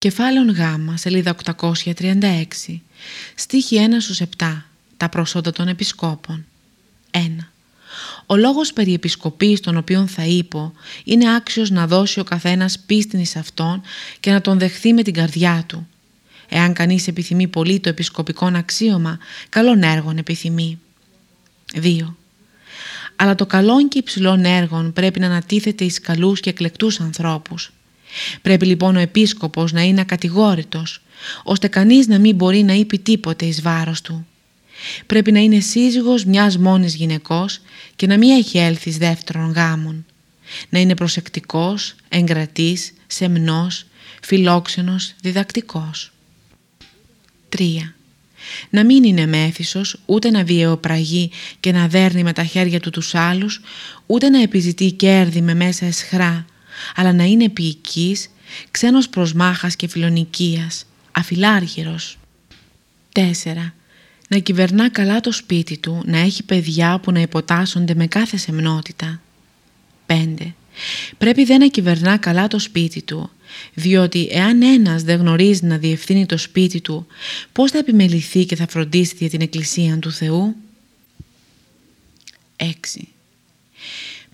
Κεφάλαιο Γ, σελίδα 836, στίχη 1 7, τα προσόντα των επισκόπων. 1. Ο λόγος περί επισκοπής τον οποίον θα είπω είναι άξιος να δώσει ο καθένας πίστην εις αυτόν και να τον δεχθεί με την καρδιά του. Εάν κανείς επιθυμεί πολύ το επισκοπικό αξίωμα, καλών έργων επιθυμεί. 2. Αλλά το καλόν και υψηλών έργων πρέπει να ανατίθεται εις καλούς και εκλεκτούς ανθρώπους. Πρέπει λοιπόν ο επίσκοπος να είναι ακατηγόρητος, ώστε κανείς να μην μπορεί να είπε τίποτε εις βάρος του. Πρέπει να είναι σύζυγος μιας μόνης γυναικός και να μην έχει έλθει δεύτερων γάμων. Να είναι προσεκτικός, εγκρατής, σεμνός, φιλόξενος, διδακτικός. 3. Να μην είναι μέθησος, ούτε να βιαιοπραγεί και να δέρνει με τα χέρια του τους άλλους, ούτε να επιζητεί κέρδη με μέσα εσχρά, αλλά να είναι ποιητικής, ξένος προσμάχας και φιλονικίας, αφιλάργυρος. 4. Να κυβερνά καλά το σπίτι του, να έχει παιδιά που να υποτάσσονται με κάθε σεμνότητα. 5. Πρέπει δεν να κυβερνά καλά το σπίτι του, διότι εάν ένας δεν γνωρίζει να διευθύνει το σπίτι του, πώς θα επιμεληθεί και θα φροντίσει για την Εκκλησία του Θεού; 6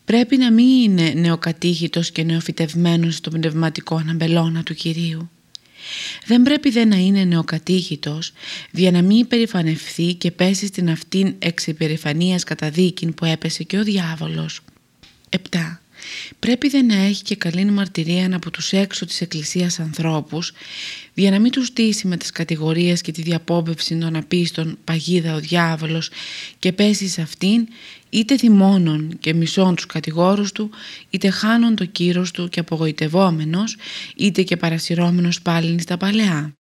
πρέπει να μην είναι νεοκατήχητος και νεοφυτευμένος στο πνευματικό αναμπελώνα του Κυρίου. Δεν πρέπει δε να είναι νεοκατήχητος για να μην υπερηφανευθεί και πέσει στην αυτήν εξ υπερηφανίας καταδίκην που έπεσε και ο διάβολος. 7. Πρέπει δε να έχει και καλή μαρτυρία από τους έξω της Εκκλησίας ανθρώπους για να μην τους στήσει με τις κατηγορίες και τη διαπόμπευση των απίστων παγίδα ο διάβολος και πέσει σε αυτήν είτε θυμώνων και μισών τους κατηγόρους του είτε χάνων το κύρος του και απογοητευόμενος είτε και παρασυρώμενος πάλι στα παλαιά.